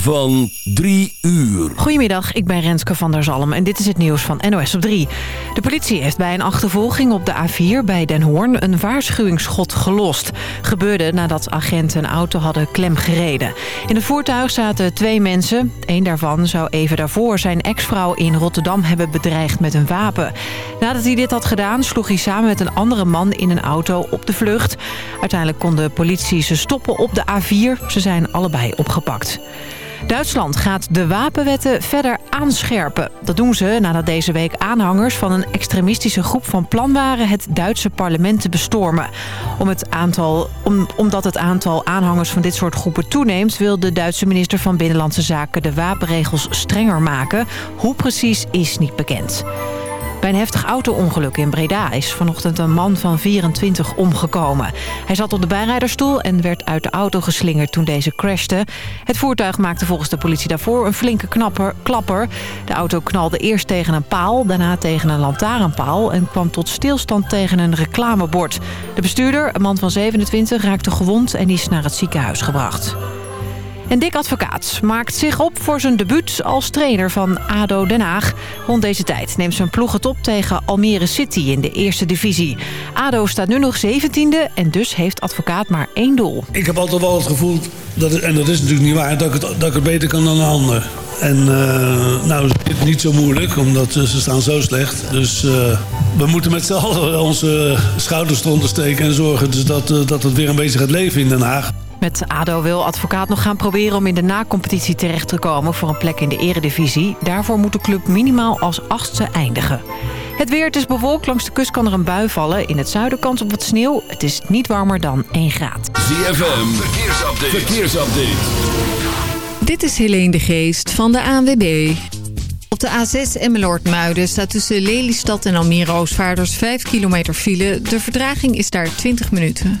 van 3 uur. Goedemiddag, ik ben Renske van der Zalm en dit is het nieuws van NOS op 3. De politie heeft bij een achtervolging op de A4 bij Den Hoorn een waarschuwingsschot gelost. Gebeurde nadat agenten een auto hadden klemgereden. In het voertuig zaten twee mensen. Eén daarvan zou even daarvoor zijn ex-vrouw in Rotterdam hebben bedreigd met een wapen. Nadat hij dit had gedaan sloeg hij samen met een andere man in een auto op de vlucht. Uiteindelijk kon de politie ze stoppen op de A4. Ze zijn allebei opgepakt. Duitsland gaat de wapenwetten verder aanscherpen. Dat doen ze nadat deze week aanhangers van een extremistische groep van plan waren... het Duitse parlement te bestormen. Om het aantal, om, omdat het aantal aanhangers van dit soort groepen toeneemt... wil de Duitse minister van Binnenlandse Zaken de wapenregels strenger maken. Hoe precies is niet bekend. Bij een heftig auto-ongeluk in Breda is vanochtend een man van 24 omgekomen. Hij zat op de bijrijderstoel en werd uit de auto geslingerd toen deze crashte. Het voertuig maakte volgens de politie daarvoor een flinke knapper, klapper. De auto knalde eerst tegen een paal, daarna tegen een lantaarnpaal... en kwam tot stilstand tegen een reclamebord. De bestuurder, een man van 27, raakte gewond en is naar het ziekenhuis gebracht. En Dick Advocaat maakt zich op voor zijn debuut als trainer van ADO Den Haag. Rond deze tijd neemt zijn ploeg het op tegen Almere City in de eerste divisie. ADO staat nu nog 17e en dus heeft Advocaat maar één doel. Ik heb altijd wel het gevoel, dat en dat is natuurlijk niet waar, dat ik het, dat ik beter kan dan een ander. En uh, nou is het niet zo moeilijk, omdat uh, ze staan zo slecht. Dus uh, we moeten met z'n allen onze schouders eronder steken en zorgen dus dat, dat het weer een beetje gaat leven in Den Haag. Met ADO wil advocaat nog gaan proberen om in de na-competitie terecht te komen voor een plek in de eredivisie. Daarvoor moet de club minimaal als achtste eindigen. Het weer, het is bewolkt. Langs de kust kan er een bui vallen. In het zuiden kans op wat sneeuw. Het is niet warmer dan 1 graad. ZFM, verkeersupdate. verkeersupdate. Dit is Helene de Geest van de ANWB. Op de A6 Emmeloord-Muiden staat tussen Lelystad en Almere Oostvaarders 5 kilometer file. De verdraging is daar 20 minuten.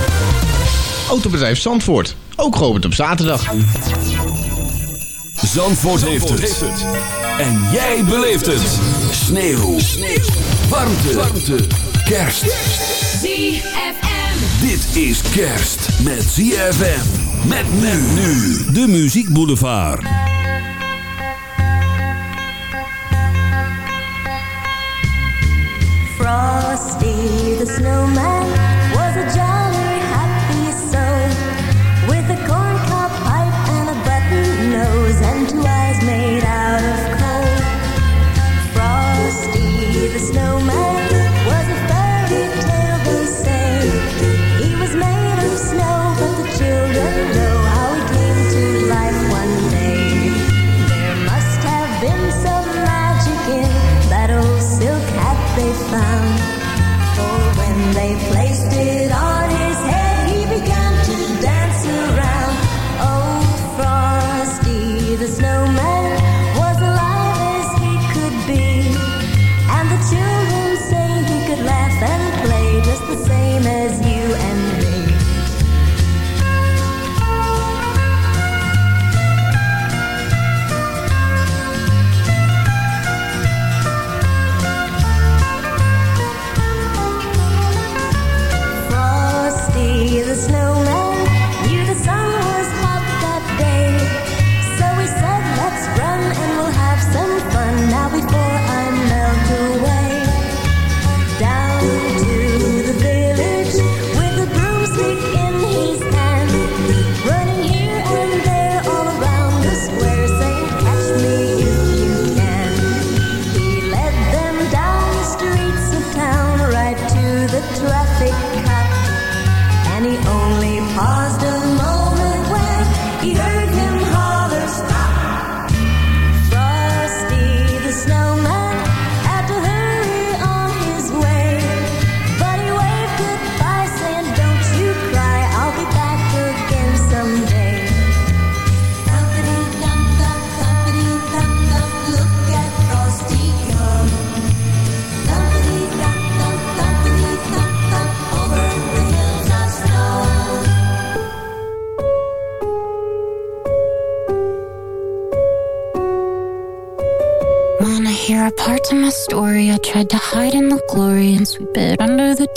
Autobedrijf Zandvoort. Ook geopend op zaterdag. Zandvoort, heeft, het. En jij beleeft het. Sneeuw. Sneeuw. Warmte. Warmte. Kerst. ZFM. Dit is kerst met ZFM. Met men nu. De Muziek Boulevard. Frosty the snowman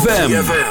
ZFM.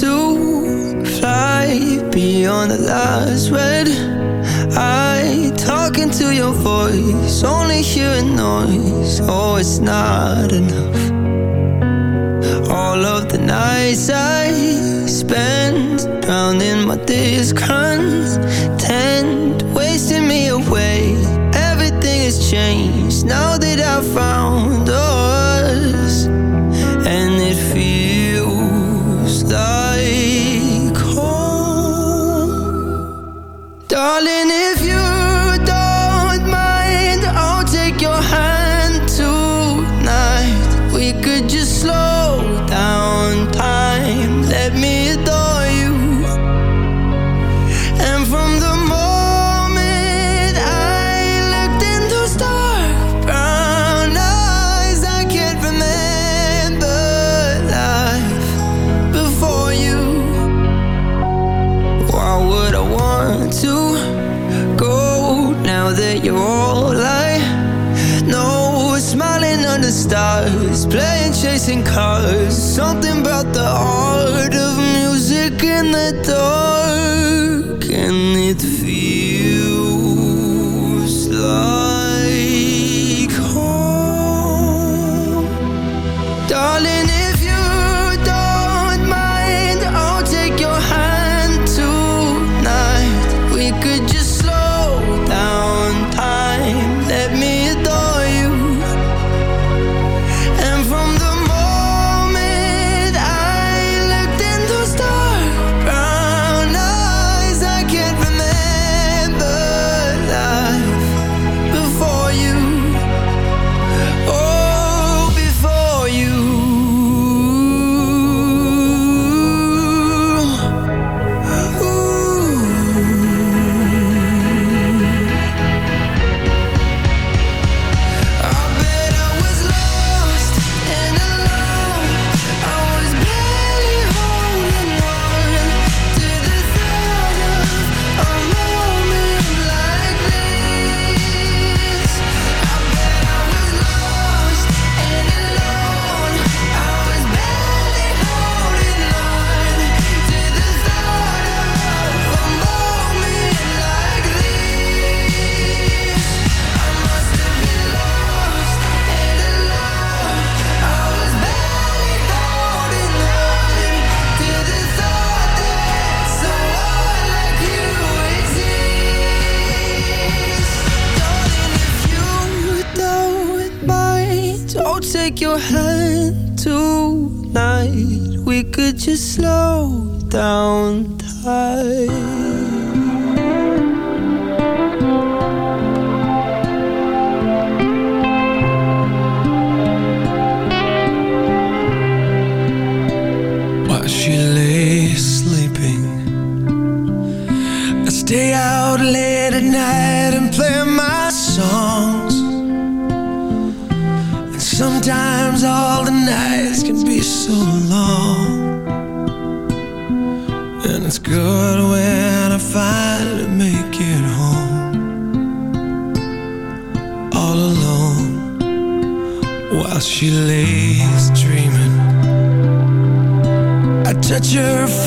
to fly beyond the last red I talking to your voice, only hearing noise. Oh, it's not enough. All of the nights I spend drowning my discontent, wasting me away. Everything has changed now that I found. Oh, chasing cars, something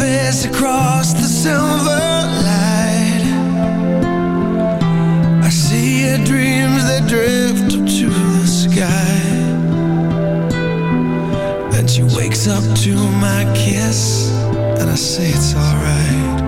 across the silver light. I see your dreams, that drift up to the sky. And she wakes up to my kiss And I say it's alright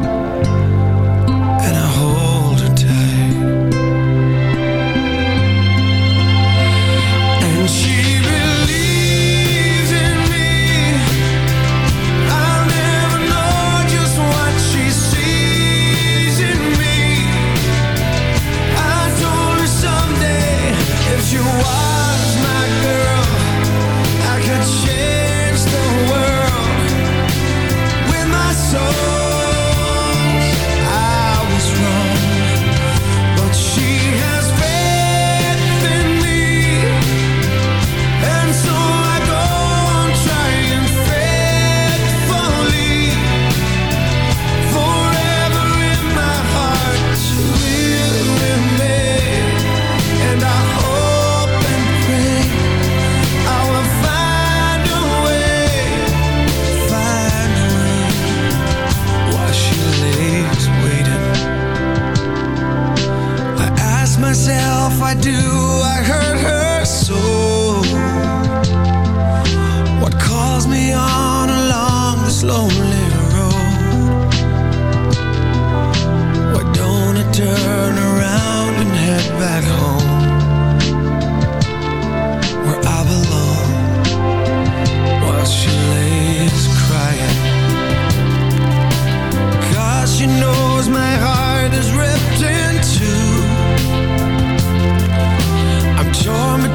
I do.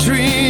dream.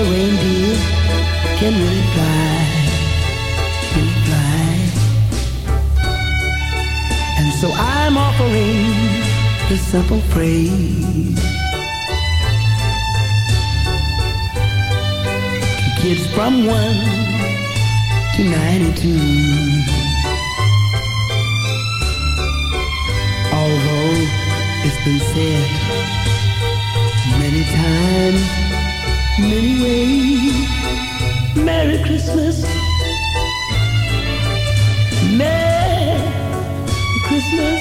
a reindeer can really fly, really fly. And so I'm offering this simple phrase to kids from one to ninety-two. Although it's been said many times, many ways. Merry Christmas. Merry Christmas.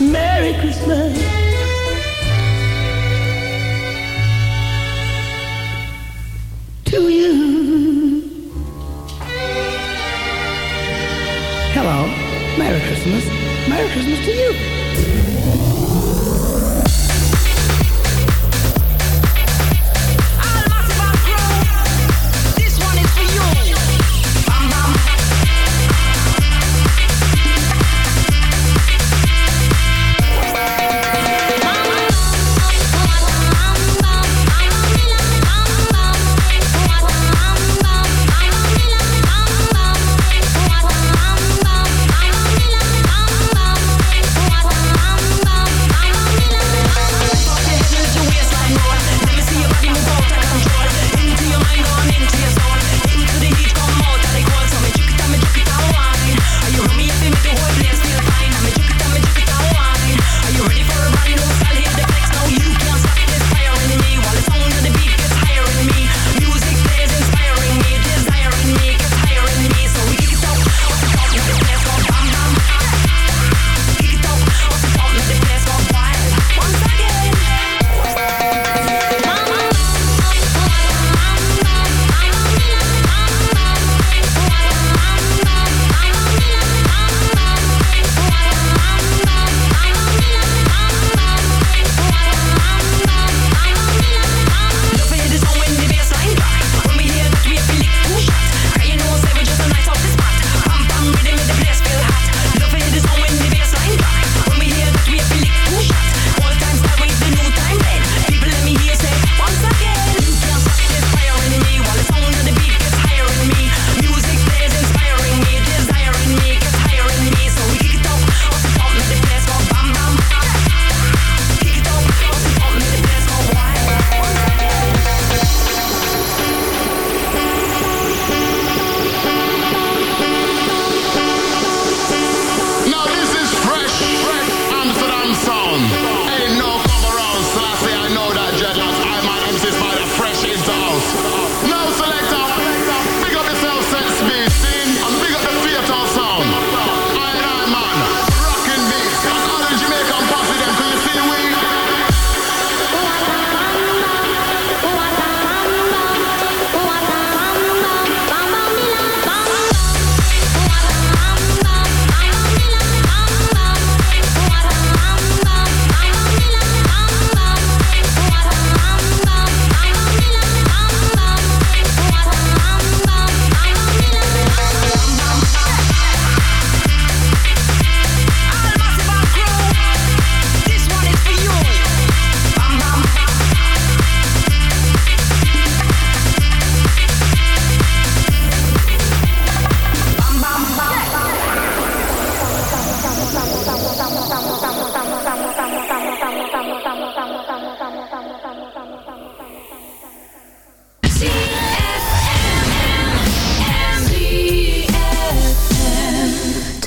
Merry Christmas. To you. Hello. Merry Christmas. Merry Christmas to you.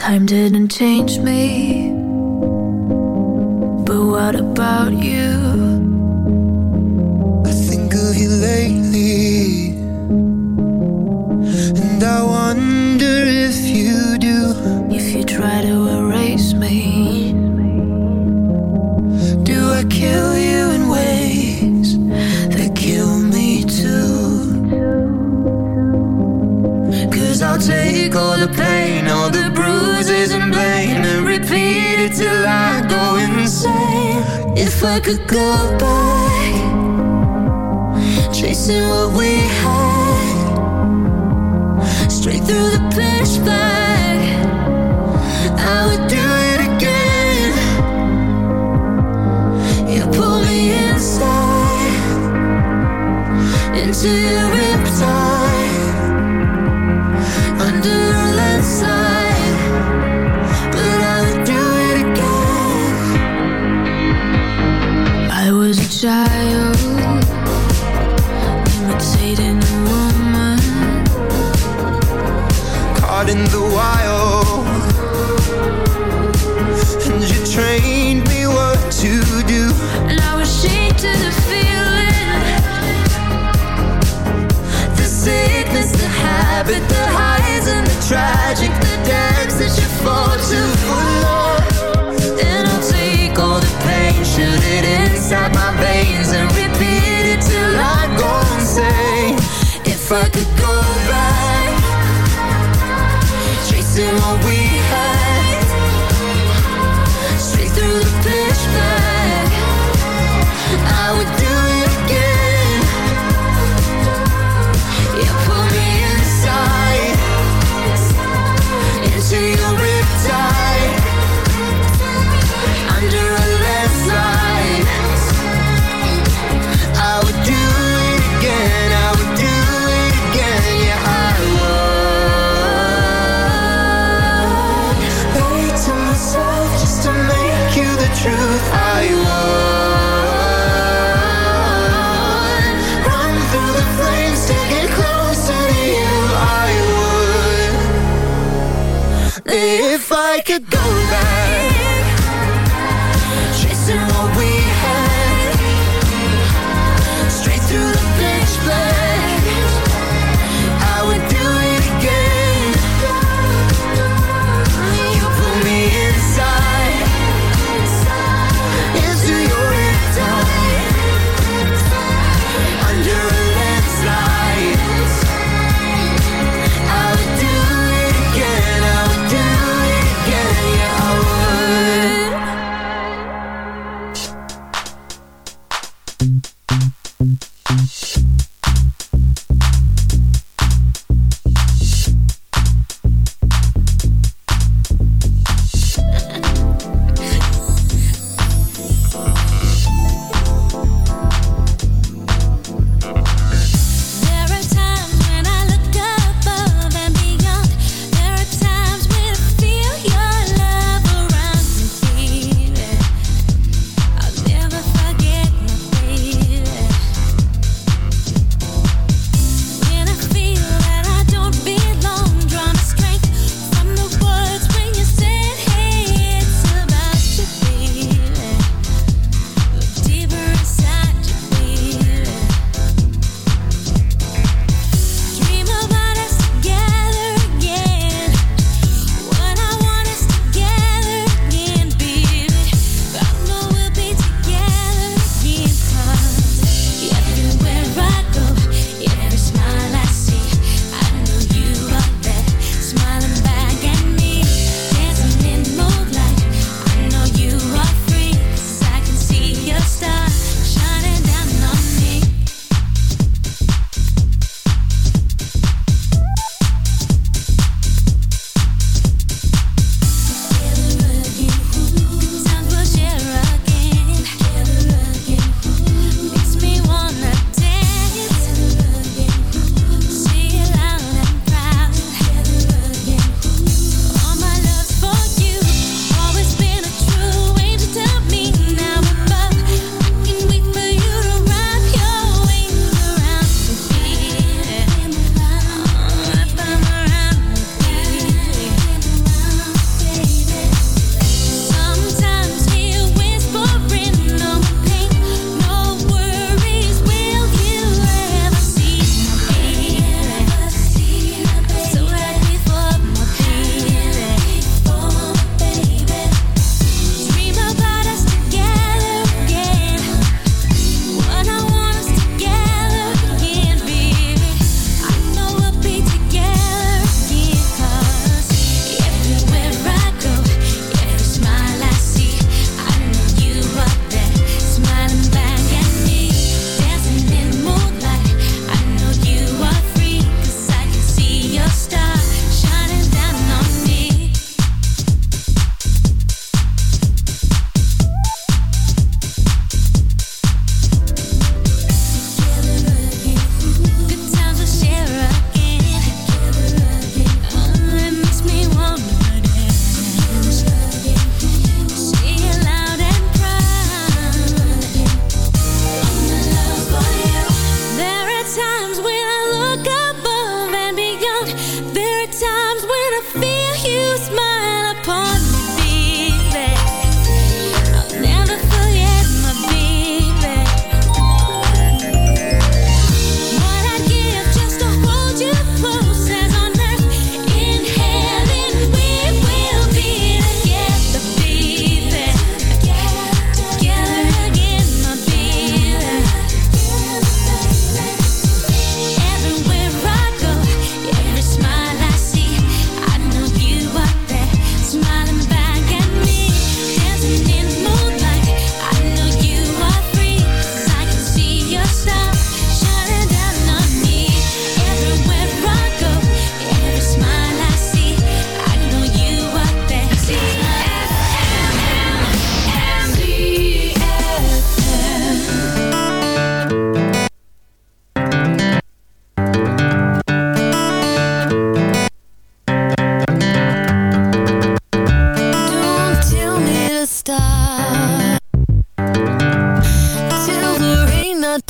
Time didn't change me, but what about you? I could go back Chasing what we had. Straight through the pitch I would do it again. You pull me inside. Into your We.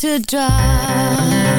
to drive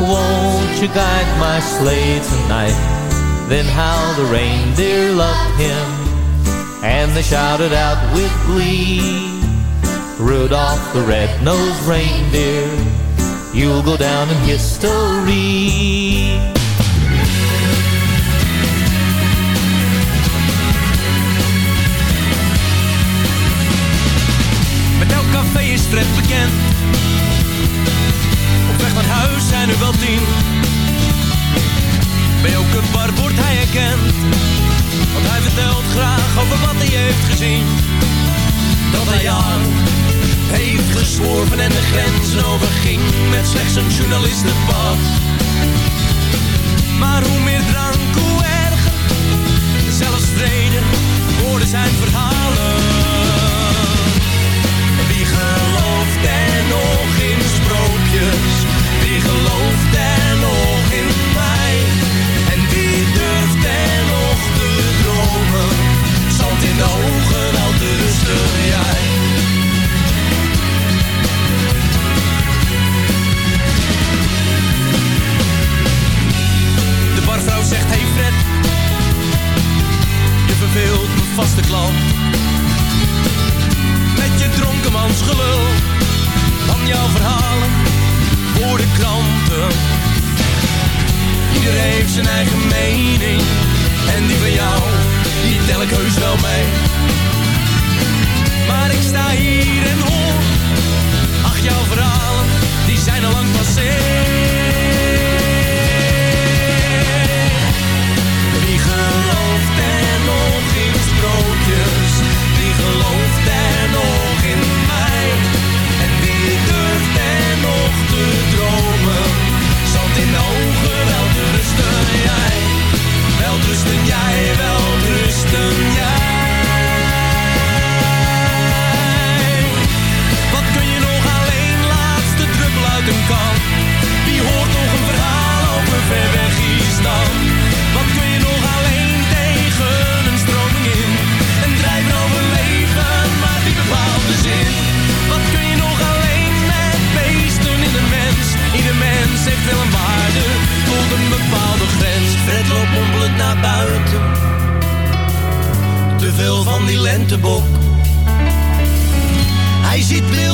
won't you guide my sleigh tonight? Then how the reindeer loved him, and they shouted out with glee, Rudolph the red-nosed reindeer, you'll go down in history. Met elk café is Fred bekend. Zijn er wel tien. Bij bar wordt hij herkend. Want hij vertelt graag over wat hij heeft gezien. Dat hij jaren heeft gezworven en de grenzen overging. Met slechts een journalistenpas. Maar hoe meer drank,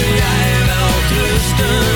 jij wel rusten.